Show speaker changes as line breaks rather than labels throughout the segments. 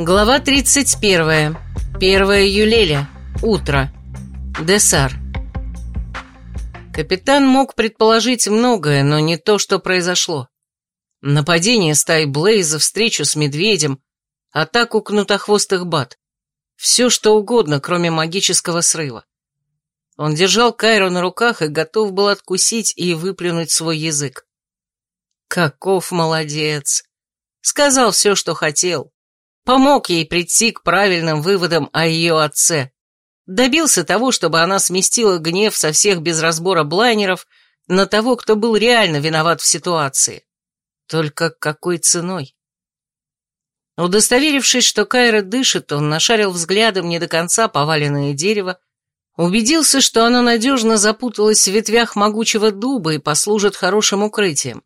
Глава 31. 1 июля. Утро. Десар. Капитан мог предположить многое, но не то, что произошло. Нападение стаи Блейза, встречу с медведем, атаку кнутохвостых бат. Все, что угодно, кроме магического срыва. Он держал Кайру на руках и готов был откусить и выплюнуть свой язык. Каков молодец! Сказал все, что хотел. Помог ей прийти к правильным выводам о ее отце. Добился того, чтобы она сместила гнев со всех без разбора блайнеров на того, кто был реально виноват в ситуации. Только какой ценой? Удостоверившись, что Кайра дышит, он нашарил взглядом не до конца поваленное дерево, убедился, что оно надежно запуталось в ветвях могучего дуба и послужит хорошим укрытием.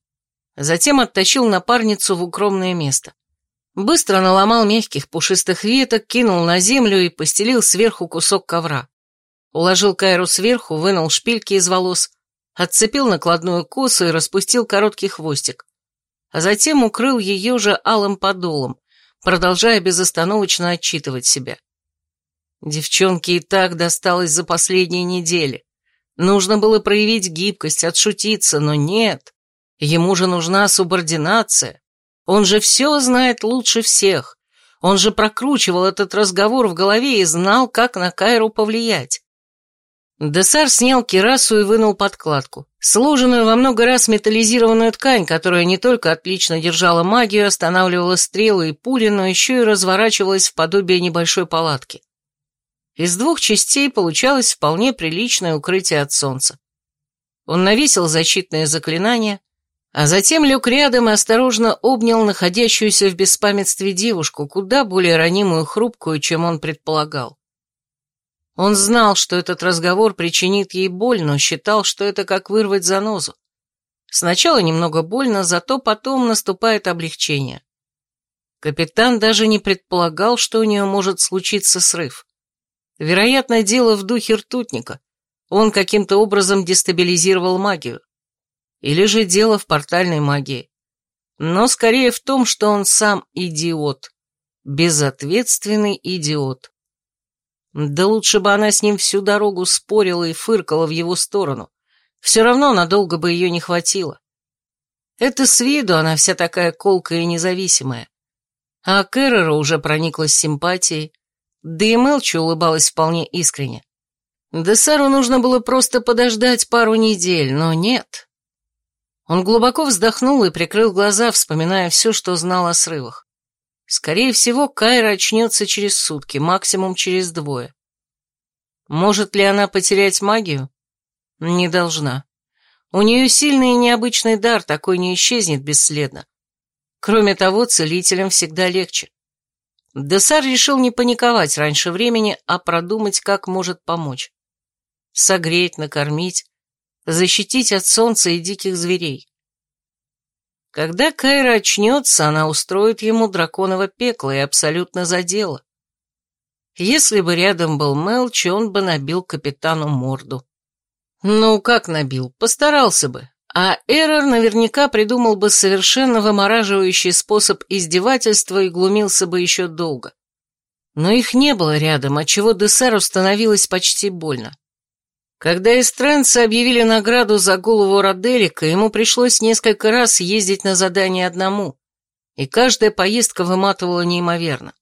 Затем оттащил напарницу в укромное место. Быстро наломал мягких пушистых веток, кинул на землю и постелил сверху кусок ковра. Уложил Кайру сверху, вынул шпильки из волос, отцепил накладную косу и распустил короткий хвостик. А затем укрыл ее же алым подолом, продолжая безостановочно отчитывать себя. Девчонке и так досталось за последние недели. Нужно было проявить гибкость, отшутиться, но нет. Ему же нужна субординация. Он же все знает лучше всех. Он же прокручивал этот разговор в голове и знал, как на Кайру повлиять. Десар снял кирасу и вынул подкладку. Сложенную во много раз металлизированную ткань, которая не только отлично держала магию, останавливала стрелы и пули, но еще и разворачивалась в подобие небольшой палатки. Из двух частей получалось вполне приличное укрытие от солнца. Он навесил защитное заклинание, а затем лег рядом и осторожно обнял находящуюся в беспамятстве девушку, куда более ранимую и хрупкую, чем он предполагал. Он знал, что этот разговор причинит ей боль, но считал, что это как вырвать занозу. Сначала немного больно, зато потом наступает облегчение. Капитан даже не предполагал, что у нее может случиться срыв. Вероятно, дело в духе ртутника. Он каким-то образом дестабилизировал магию. Или же дело в портальной магии. Но скорее в том, что он сам идиот. Безответственный идиот. Да лучше бы она с ним всю дорогу спорила и фыркала в его сторону. Все равно надолго бы ее не хватило. Это с виду она вся такая колкая и независимая. А Кэррера уже прониклась симпатией, да и Мелчи улыбалась вполне искренне. Десару нужно было просто подождать пару недель, но нет. Он глубоко вздохнул и прикрыл глаза, вспоминая все, что знал о срывах. Скорее всего, Кайра очнется через сутки, максимум через двое. Может ли она потерять магию? Не должна. У нее сильный и необычный дар, такой не исчезнет бесследно. Кроме того, целителям всегда легче. Десар решил не паниковать раньше времени, а продумать, как может помочь. Согреть, накормить, защитить от солнца и диких зверей. Когда Кайра очнется, она устроит ему драконово пекло и абсолютно задела. Если бы рядом был Мелчи, он бы набил капитану морду. Ну, как набил? Постарался бы. А Эрор наверняка придумал бы совершенно вымораживающий способ издевательства и глумился бы еще долго. Но их не было рядом, отчего Десару становилось почти больно. Когда эстренцы объявили награду за голову Роделика, ему пришлось несколько раз ездить на задание одному, и каждая поездка выматывала неимоверно.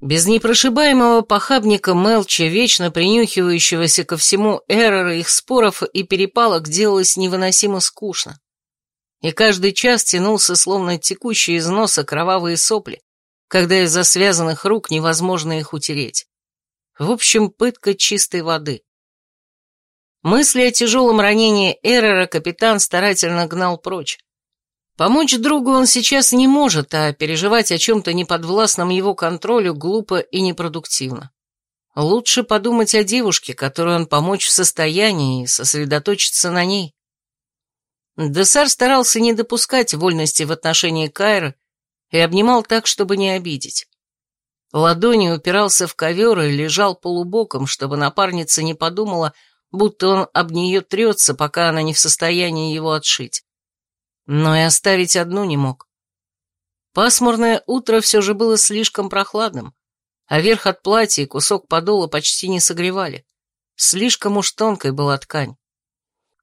Без непрошибаемого похабника Мелча, вечно принюхивающегося ко всему эрора их споров и перепалок, делалось невыносимо скучно. И каждый час тянулся, словно текущие из носа кровавые сопли, когда из-за связанных рук невозможно их утереть. В общем, пытка чистой воды. Мысли о тяжелом ранении Эрера капитан старательно гнал прочь. Помочь другу он сейчас не может, а переживать о чем-то неподвластном его контролю глупо и непродуктивно. Лучше подумать о девушке, которой он помочь в состоянии, и сосредоточиться на ней. Десар старался не допускать вольности в отношении Кайры и обнимал так, чтобы не обидеть. Ладонью упирался в ковер и лежал полубоком, чтобы напарница не подумала, будто он об нее трется, пока она не в состоянии его отшить. Но и оставить одну не мог. Пасмурное утро все же было слишком прохладным, а верх от платья и кусок подола почти не согревали. Слишком уж тонкой была ткань.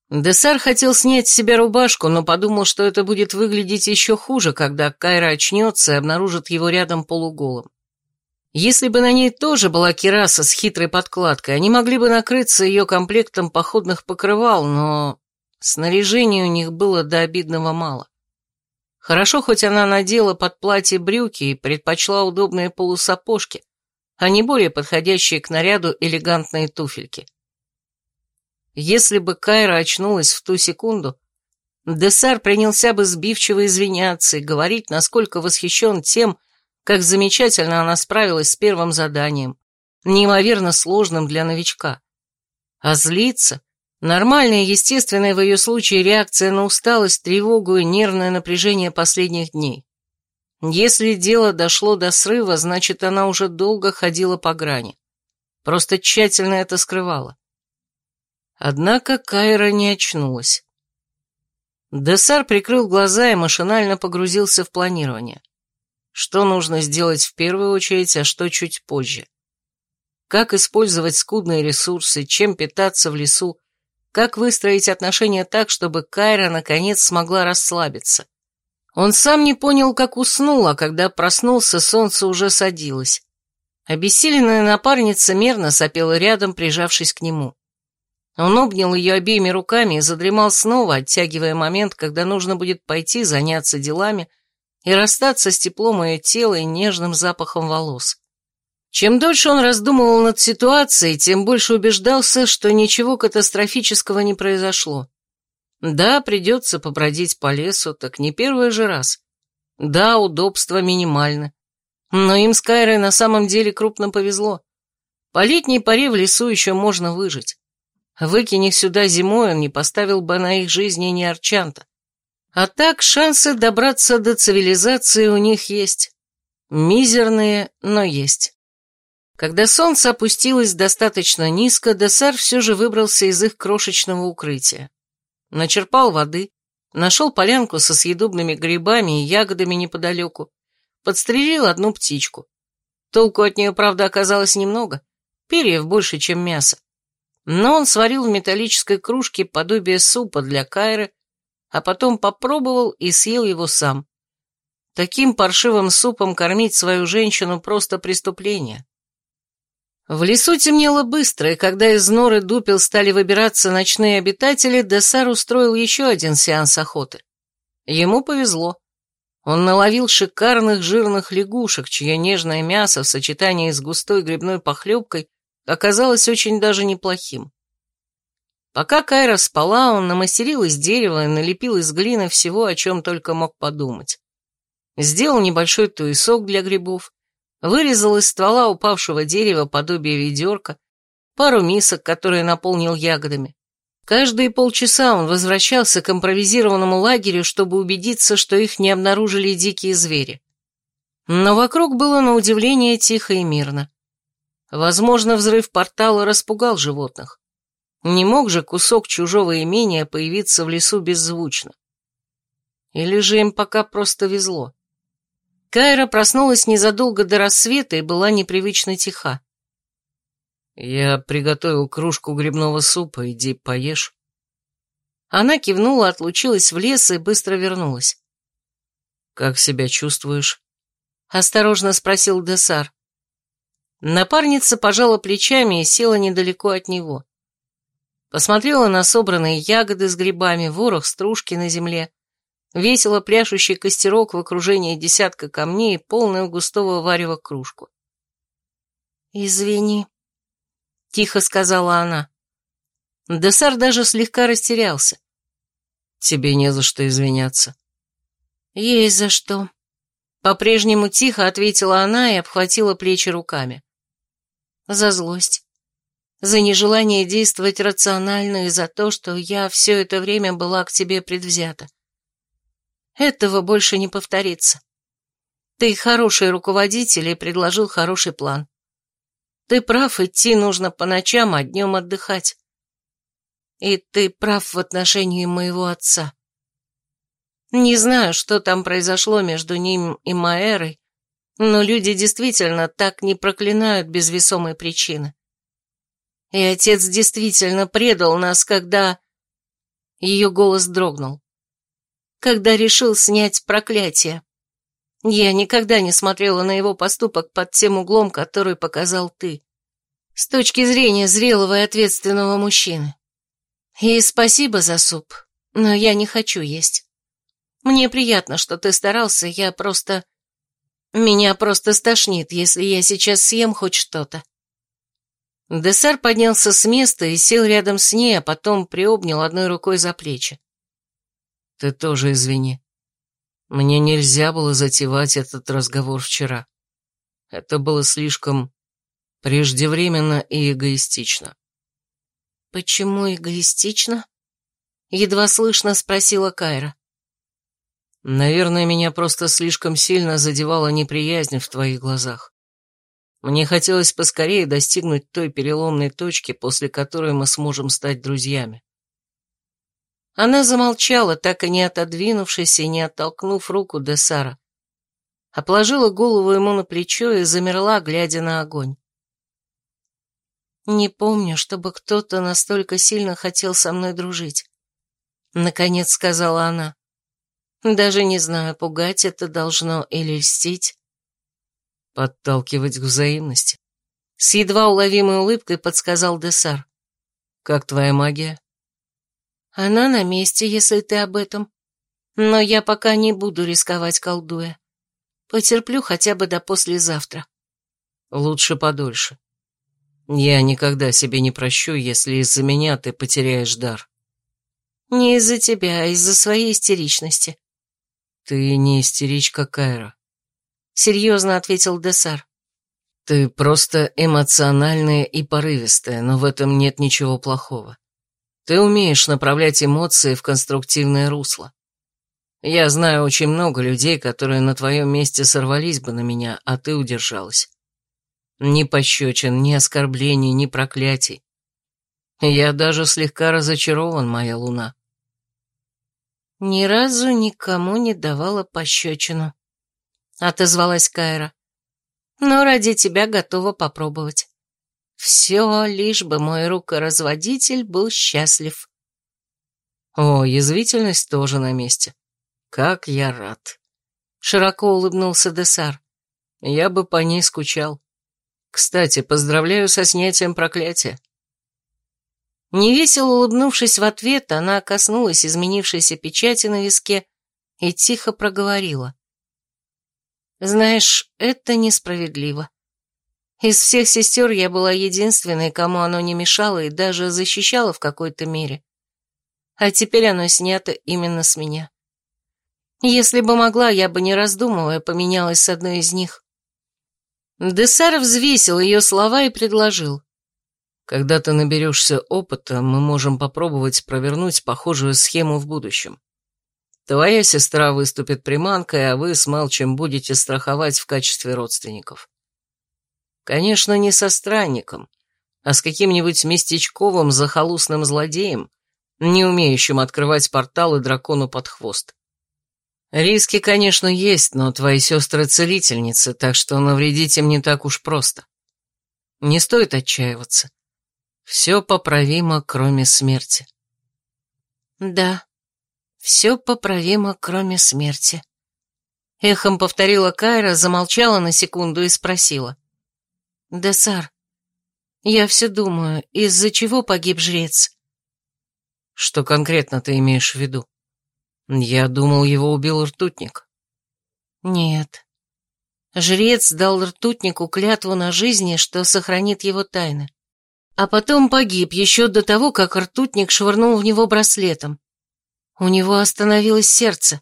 Десар хотел снять с себя рубашку, но подумал, что это будет выглядеть еще хуже, когда Кайра очнется и обнаружит его рядом полуголым. Если бы на ней тоже была кираса с хитрой подкладкой, они могли бы накрыться ее комплектом походных покрывал, но снаряжения у них было до обидного мало. Хорошо, хоть она надела под платье брюки и предпочла удобные полусапожки, а не более подходящие к наряду элегантные туфельки. Если бы Кайра очнулась в ту секунду, Десар принялся бы сбивчиво извиняться и говорить, насколько восхищен тем, как замечательно она справилась с первым заданием, неимоверно сложным для новичка. А злиться Нормальная, естественная в ее случае реакция на усталость, тревогу и нервное напряжение последних дней. Если дело дошло до срыва, значит, она уже долго ходила по грани. Просто тщательно это скрывала. Однако Кайра не очнулась. Десар прикрыл глаза и машинально погрузился в планирование. Что нужно сделать в первую очередь, а что чуть позже. Как использовать скудные ресурсы, чем питаться в лесу, как выстроить отношения так, чтобы Кайра наконец смогла расслабиться. Он сам не понял, как уснул, а когда проснулся, солнце уже садилось. Обессиленная напарница мерно сопела рядом, прижавшись к нему. Он обнял ее обеими руками и задремал снова, оттягивая момент, когда нужно будет пойти заняться делами и расстаться с теплом ее тела и нежным запахом волос. Чем дольше он раздумывал над ситуацией, тем больше убеждался, что ничего катастрофического не произошло. Да, придется побродить по лесу, так не первый же раз. Да, удобства минимальны. Но им с Кайрой на самом деле крупно повезло. По летней паре в лесу еще можно выжить. Выкинь их сюда зимой, он не поставил бы на их жизни ни арчанта. А так шансы добраться до цивилизации у них есть. Мизерные, но есть. Когда солнце опустилось достаточно низко, Десар все же выбрался из их крошечного укрытия. Начерпал воды, нашел полянку со съедобными грибами и ягодами неподалеку, подстрелил одну птичку. Толку от нее, правда, оказалось немного, перьев больше, чем мясо. Но он сварил в металлической кружке подобие супа для Кайры, а потом попробовал и съел его сам. Таким паршивым супом кормить свою женщину просто преступление. В лесу темнело быстро, и когда из норы дупел стали выбираться ночные обитатели, Десар устроил еще один сеанс охоты. Ему повезло. Он наловил шикарных жирных лягушек, чье нежное мясо в сочетании с густой грибной похлебкой оказалось очень даже неплохим. Пока Кайра спала, он намастерил из дерева и налепил из глины всего, о чем только мог подумать. Сделал небольшой туесок для грибов, вырезал из ствола упавшего дерева подобие ведерка, пару мисок, которые наполнил ягодами. Каждые полчаса он возвращался к импровизированному лагерю, чтобы убедиться, что их не обнаружили дикие звери. Но вокруг было на удивление тихо и мирно. Возможно, взрыв портала распугал животных. Не мог же кусок чужого имения появиться в лесу беззвучно. Или же им пока просто везло. Кайра проснулась незадолго до рассвета и была непривычно тиха. «Я приготовил кружку грибного супа, иди поешь». Она кивнула, отлучилась в лес и быстро вернулась. «Как себя чувствуешь?» — осторожно спросил Десар. Напарница пожала плечами и села недалеко от него. Посмотрела на собранные ягоды с грибами, ворох стружки на земле, весело пляшущий костерок в окружении десятка камней и полную густого варева кружку. «Извини», — тихо сказала она. Десар даже слегка растерялся. «Тебе не за что извиняться». «Есть за что», — по-прежнему тихо ответила она и обхватила плечи руками. «За злость, за нежелание действовать рационально и за то, что я все это время была к тебе предвзята. Этого больше не повторится. Ты хороший руководитель и предложил хороший план. Ты прав, идти нужно по ночам, а днем отдыхать. И ты прав в отношении моего отца. Не знаю, что там произошло между ним и Маэрой, но люди действительно так не проклинают без весомой причины. И отец действительно предал нас, когда... Ее голос дрогнул. Когда решил снять проклятие. Я никогда не смотрела на его поступок под тем углом, который показал ты. С точки зрения зрелого и ответственного мужчины. И спасибо за суп, но я не хочу есть. Мне приятно, что ты старался, я просто... Меня просто стошнит, если я сейчас съем хоть что-то. Десар поднялся с места и сел рядом с ней, а потом приобнял одной рукой за плечи. «Ты тоже извини. Мне нельзя было затевать этот разговор вчера. Это было слишком преждевременно и эгоистично». «Почему эгоистично?» Едва слышно спросила Кайра. «Наверное, меня просто слишком сильно задевала неприязнь в твоих глазах. Мне хотелось поскорее достигнуть той переломной точки, после которой мы сможем стать друзьями. Она замолчала, так и не отодвинувшись и не оттолкнув руку Десара. Опложила голову ему на плечо и замерла, глядя на огонь. «Не помню, чтобы кто-то настолько сильно хотел со мной дружить», — наконец сказала она. «Даже не знаю, пугать это должно или льстить». Подталкивать к взаимности. С едва уловимой улыбкой подсказал Десар. Как твоя магия? Она на месте, если ты об этом. Но я пока не буду рисковать, колдуя. Потерплю хотя бы до послезавтра. Лучше подольше. Я никогда себе не прощу, если из-за меня ты потеряешь дар. Не из-за тебя, а из-за своей истеричности. Ты не истеричка, Кайра серьезно ответил Десар. Ты просто эмоциональная и порывистая, но в этом нет ничего плохого. Ты умеешь направлять эмоции в конструктивное русло. Я знаю очень много людей, которые на твоем месте сорвались бы на меня, а ты удержалась. Ни пощечин, ни оскорблений, ни проклятий. Я даже слегка разочарован, моя луна. Ни разу никому не давала пощечину, — отозвалась Кайра. «Но ради тебя готова попробовать. Все, лишь бы мой рукоразводитель был счастлив». «О, язвительность тоже на месте. Как я рад!» Широко улыбнулся Десар. «Я бы по ней скучал. Кстати, поздравляю со снятием проклятия». Невесело улыбнувшись в ответ, она коснулась изменившейся печати на виске и тихо проговорила. Знаешь, это несправедливо. Из всех сестер я была единственной, кому оно не мешало и даже защищало в какой-то мере. А теперь оно снято именно с меня. Если бы могла, я бы, не раздумывая, поменялась с одной из них. Десар взвесил ее слова и предложил. Когда ты наберешься опыта, мы можем попробовать провернуть похожую схему в будущем. Твоя сестра выступит приманкой, а вы с Малчем будете страховать в качестве родственников. Конечно, не со странником, а с каким-нибудь местечковым захолустным злодеем, не умеющим открывать порталы дракону под хвост. Риски, конечно, есть, но твои сестры целительницы, так что навредить им не так уж просто. Не стоит отчаиваться. Все поправимо, кроме смерти. Да, все поправимо, кроме смерти. Эхом повторила Кайра, замолчала на секунду и спросила. «Десар, я все думаю, из-за чего погиб жрец?» «Что конкретно ты имеешь в виду? Я думал, его убил ртутник». «Нет. Жрец дал ртутнику клятву на жизни, что сохранит его тайны. А потом погиб еще до того, как ртутник швырнул в него браслетом. У него остановилось сердце,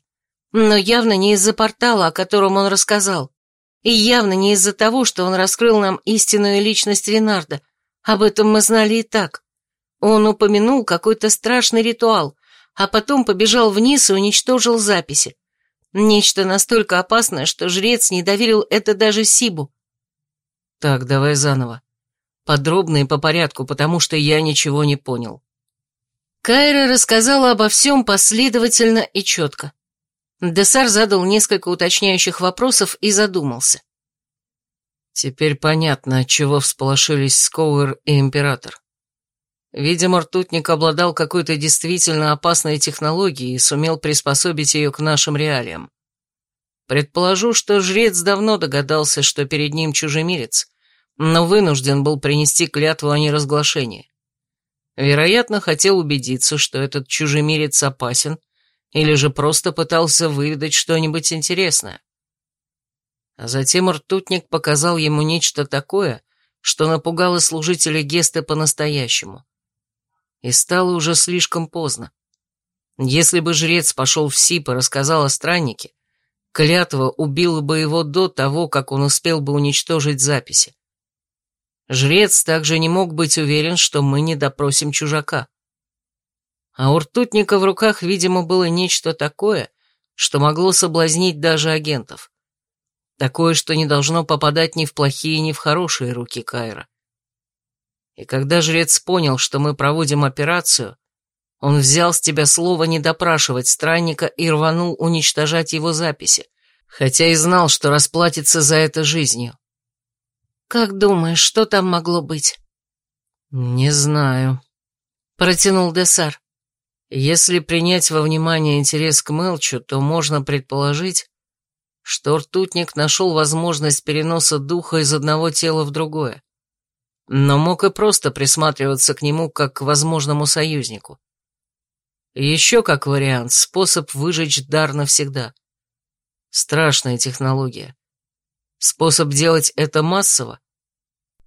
но явно не из-за портала, о котором он рассказал, и явно не из-за того, что он раскрыл нам истинную личность Ренарда. Об этом мы знали и так. Он упомянул какой-то страшный ритуал, а потом побежал вниз и уничтожил записи. Нечто настолько опасное, что жрец не доверил это даже Сибу. Так, давай заново. Подробно и по порядку, потому что я ничего не понял. Кайра рассказала обо всем последовательно и четко. Десар задал несколько уточняющих вопросов и задумался.
Теперь понятно, от чего всполошились Скоуэр и Император. Видимо, ртутник обладал какой-то действительно опасной технологией и сумел приспособить ее к нашим реалиям. Предположу, что жрец давно догадался, что перед ним чужемирец, но вынужден был принести клятву о неразглашении. Вероятно, хотел убедиться, что этот чужемирец опасен, или же просто пытался выведать что-нибудь интересное. А затем ртутник показал ему нечто такое, что напугало служителя Гесты по-настоящему. И стало уже слишком поздно. Если бы жрец пошел в СИП и рассказал о страннике, клятва убила бы его до того, как он успел бы уничтожить записи. Жрец также не мог быть уверен, что мы не допросим чужака. А у ртутника в руках, видимо, было нечто такое, что могло соблазнить даже агентов. Такое, что не должно попадать ни в плохие, ни в хорошие руки Кайра. И когда жрец понял, что мы проводим операцию, он взял с тебя слово не допрашивать странника и рванул уничтожать его записи, хотя и знал, что расплатится за это жизнью.
«Как думаешь, что там могло быть?»
«Не знаю», — протянул Десар. «Если принять во внимание интерес к Мелчу, то можно предположить, что ртутник нашел возможность переноса духа из одного тела в другое, но мог и просто присматриваться к нему как к возможному союзнику. Еще как вариант, способ выжечь дар навсегда. Страшная технология. Способ делать это массово?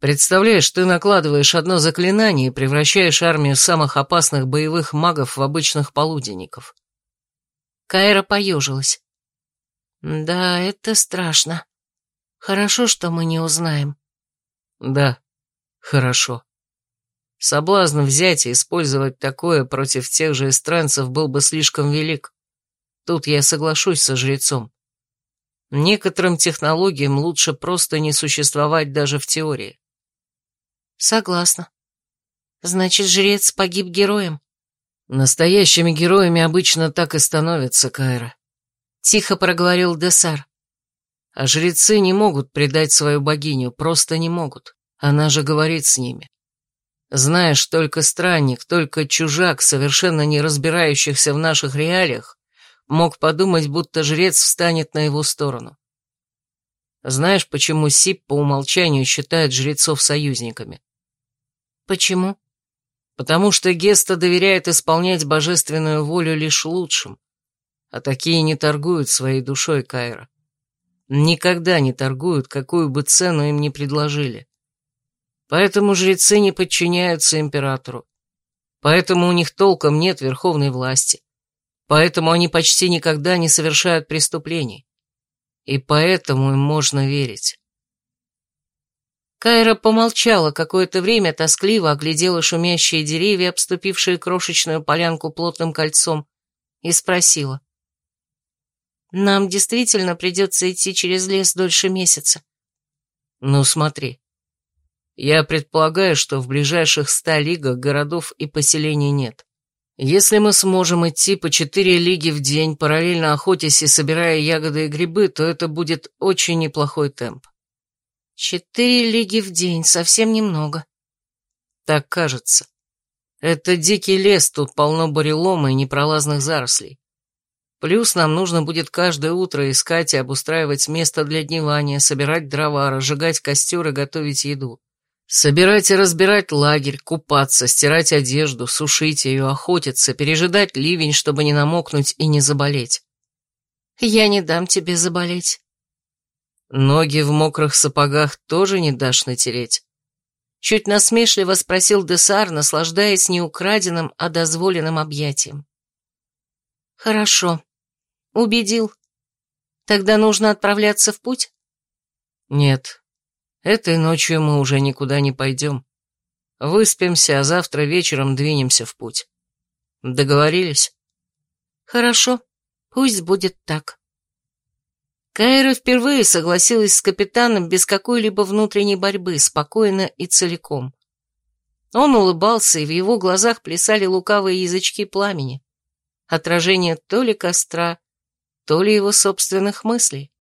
Представляешь, ты накладываешь одно заклинание и превращаешь армию самых опасных боевых магов в обычных полуденников.
Кайра поежилась. Да, это страшно. Хорошо, что мы не узнаем.
Да, хорошо. Соблазн взять и использовать такое против тех же эстранцев был бы слишком велик. Тут я соглашусь со жрецом. Некоторым технологиям лучше просто не существовать даже в теории.
Согласна. Значит, жрец погиб героем?
Настоящими героями обычно так и становятся, Кайра.
Тихо проговорил Десар.
А жрецы не могут предать свою богиню, просто не могут. Она же говорит с ними. Знаешь, только странник, только чужак, совершенно не разбирающихся в наших реалиях, мог подумать, будто жрец встанет на его сторону. Знаешь, почему Сип по умолчанию считает жрецов союзниками?
Почему?
Потому что Геста доверяет исполнять божественную волю лишь лучшим, а такие не торгуют своей душой Кайра. Никогда не торгуют, какую бы цену им ни предложили. Поэтому жрецы не подчиняются императору. Поэтому у них толком нет верховной власти. Поэтому они почти никогда не совершают преступлений. И поэтому им можно верить.
Кайра помолчала какое-то время, тоскливо оглядела шумящие деревья, обступившие крошечную полянку плотным кольцом, и спросила. Нам действительно придется идти через лес дольше месяца.
Ну, смотри. Я предполагаю, что в ближайших ста лигах городов и поселений нет. Если мы сможем идти по четыре лиги в день, параллельно охотясь и собирая ягоды и грибы, то это будет очень неплохой темп.
Четыре лиги в день, совсем немного.
Так кажется. Это дикий лес, тут полно бурелома и непролазных зарослей. Плюс нам нужно будет каждое утро искать и обустраивать место для дневания, собирать дрова, разжигать костер и готовить еду. Собирать и разбирать лагерь, купаться, стирать одежду, сушить ее, охотиться, пережидать ливень, чтобы не намокнуть и не заболеть.
Я не дам тебе заболеть.
Ноги в мокрых сапогах тоже не дашь натереть.
Чуть насмешливо спросил Десар, наслаждаясь не украденным, а дозволенным объятием. Хорошо, Убедил. Тогда нужно отправляться в путь?
Нет. Этой ночью мы уже никуда не пойдем. Выспимся, а завтра вечером двинемся в путь. Договорились?
Хорошо. Пусть будет так. Кайра впервые согласилась с капитаном без какой-либо внутренней борьбы, спокойно и целиком. Он улыбался, и в его глазах плясали лукавые язычки пламени. Отражение то ли костра, то ли его собственных мыслей.